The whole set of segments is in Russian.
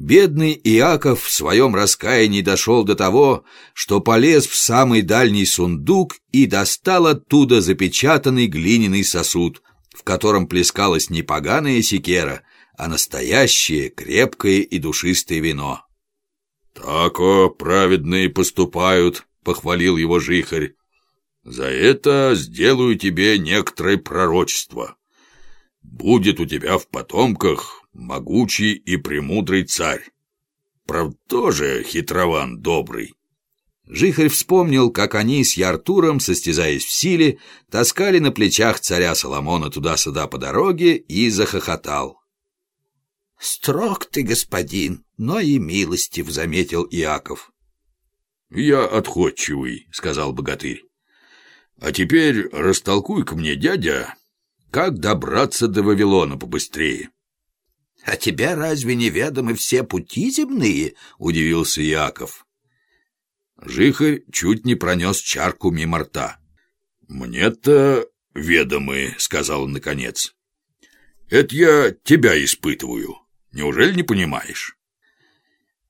Бедный Иаков в своем раскаянии дошел до того, что полез в самый дальний сундук и достал оттуда запечатанный глиняный сосуд, в котором плескалась не поганая секера, а настоящее крепкое и душистое вино. «Так-о, праведные поступают», — похвалил его жихарь. «За это сделаю тебе некоторое пророчество. Будет у тебя в потомках могучий и премудрый царь. Правда, тоже хитрован добрый. Жихарь вспомнил, как они с Яртуром, состязаясь в силе, таскали на плечах царя Соломона туда-сюда по дороге и захохотал. «Строг ты, господин, но и милостив», — заметил Иаков. «Я отходчивый», — сказал богатырь. «А теперь растолкуй-ка мне, дядя, как добраться до Вавилона побыстрее». «А тебя разве не ведомы все пути земные?» — удивился Яков. Жихарь чуть не пронес чарку мимо рта. «Мне-то ведомы», — сказал он наконец. «Это я тебя испытываю. Неужели не понимаешь?»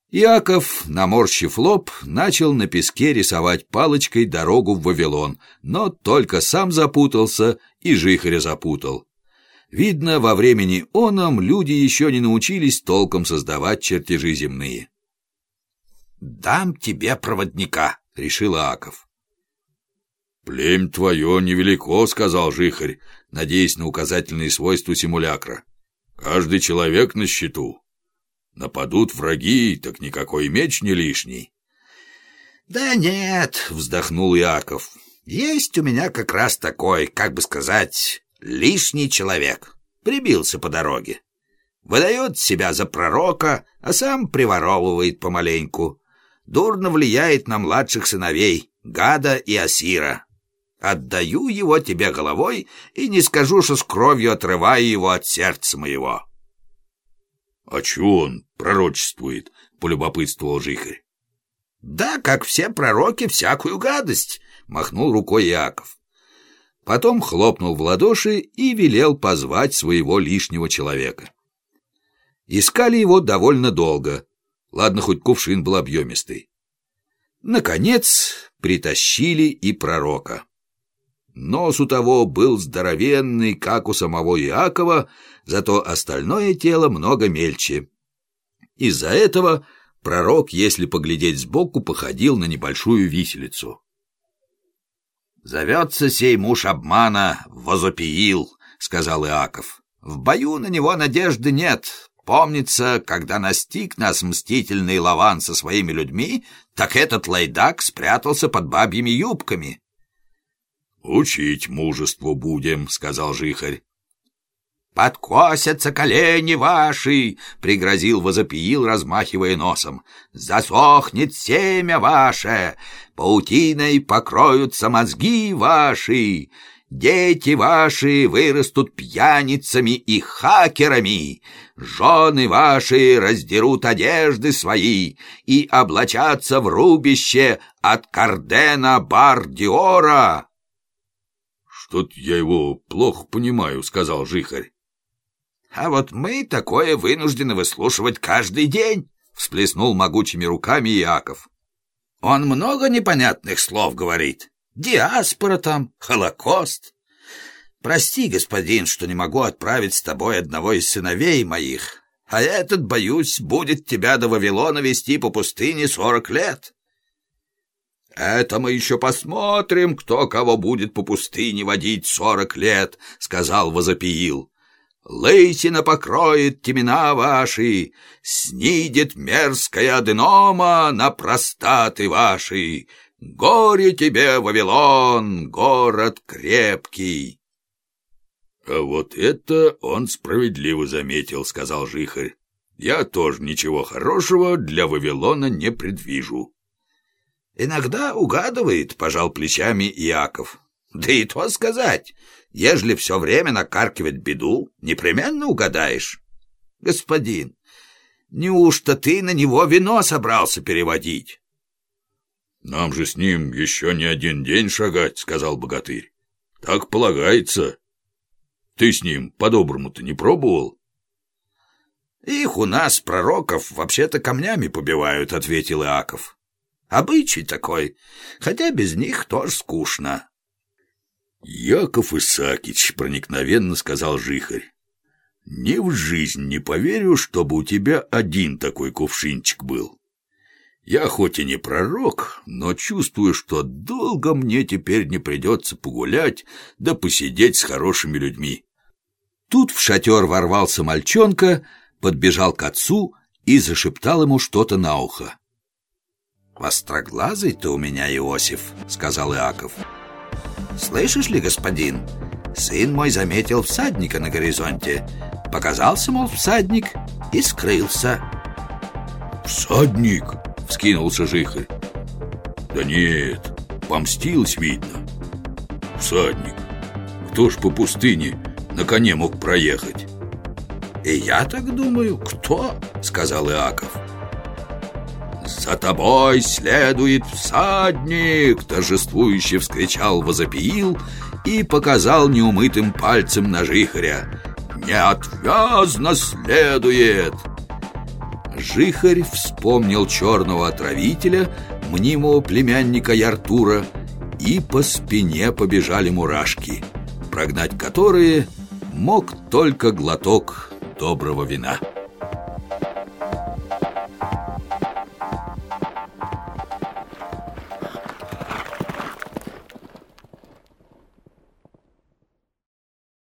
Яков, наморщив лоб, начал на песке рисовать палочкой дорогу в Вавилон, но только сам запутался и жихаря запутал. Видно, во времени оном люди еще не научились толком создавать чертежи земные. «Дам тебе проводника», — решил Аков. «Племь твое невелико», — сказал Жихарь, надеясь на указательные свойства симулякра. «Каждый человек на счету. Нападут враги, так никакой меч не лишний». «Да нет», — вздохнул Яков. «Есть у меня как раз такой, как бы сказать, лишний человек. Прибился по дороге. Выдает себя за пророка, а сам приворовывает помаленьку. Дурно влияет на младших сыновей, Гада и Асира. Отдаю его тебе головой и не скажу, что с кровью отрываю его от сердца моего». «А чего он пророчествует?» — полюбопытствовал Жихарь. «Да, как все пророки, всякую гадость», — махнул рукой Яков. Потом хлопнул в ладоши и велел позвать своего лишнего человека. Искали его довольно долго. Ладно, хоть кувшин был объемистый. Наконец притащили и пророка. Нос у того был здоровенный, как у самого Иакова, зато остальное тело много мельче. Из-за этого пророк, если поглядеть сбоку, походил на небольшую виселицу. «Зовется сей муж обмана Возопиил», — сказал Иаков. «В бою на него надежды нет. Помнится, когда настиг нас мстительный Лаван со своими людьми, так этот лайдак спрятался под бабьими юбками». «Учить мужеству будем», — сказал Жихарь. «Подкосятся колени ваши!» — пригрозил возопиил, размахивая носом. «Засохнет семя ваше! Паутиной покроются мозги ваши! Дети ваши вырастут пьяницами и хакерами! Жены ваши раздерут одежды свои и облачатся в рубище от Кардена Бардиора!» «Что-то я его плохо понимаю», — сказал Жихарь. А вот мы такое вынуждены выслушивать каждый день, всплеснул могучими руками Яков. Он много непонятных слов говорит. Диаспора там, Холокост. Прости, господин, что не могу отправить с тобой одного из сыновей моих, а этот, боюсь, будет тебя до Вавилона вести по пустыне сорок лет. «Это мы еще посмотрим, кто кого будет по пустыне водить сорок лет», — сказал Возопиил. Лысина покроет темена ваши, Снидет мерзкая аденома на простаты ваши. Горе тебе, Вавилон, город крепкий!» «А вот это он справедливо заметил», — сказал Жихарь. «Я тоже ничего хорошего для Вавилона не предвижу». «Иногда угадывает», — пожал плечами Иаков. «Да и то сказать, Ежели все время накаркивать беду, непременно угадаешь. Господин, неужто ты на него вино собрался переводить? Нам же с ним еще не один день шагать, сказал богатырь. Так полагается. Ты с ним по-доброму-то не пробовал? «Их у нас, пророков, вообще-то камнями побивают», — ответил Иаков. «Обычай такой, хотя без них тоже скучно». «Яков Исакич», — проникновенно сказал Жихарь, «ни в жизнь не поверю, чтобы у тебя один такой кувшинчик был. Я хоть и не пророк, но чувствую, что долго мне теперь не придется погулять да посидеть с хорошими людьми». Тут в шатер ворвался мальчонка, подбежал к отцу и зашептал ему что-то на ухо. «Востроглазый ты у меня, Иосиф», — сказал Иаков. «Слышишь ли, господин, сын мой заметил всадника на горизонте. Показался, мол, всадник и скрылся». «Всадник?» — вскинулся Жихарь. «Да нет, помстилось, видно. Всадник. Кто ж по пустыне на коне мог проехать?» «И я так думаю, кто?» — сказал Иаков. «За тобой следует всадник!» Торжествующе вскричал Возопиил и показал неумытым пальцем на Жихаря. «Неотвязно следует!» Жихарь вспомнил черного отравителя, мнимого племянника Яртура, и по спине побежали мурашки, прогнать которые мог только глоток доброго вина.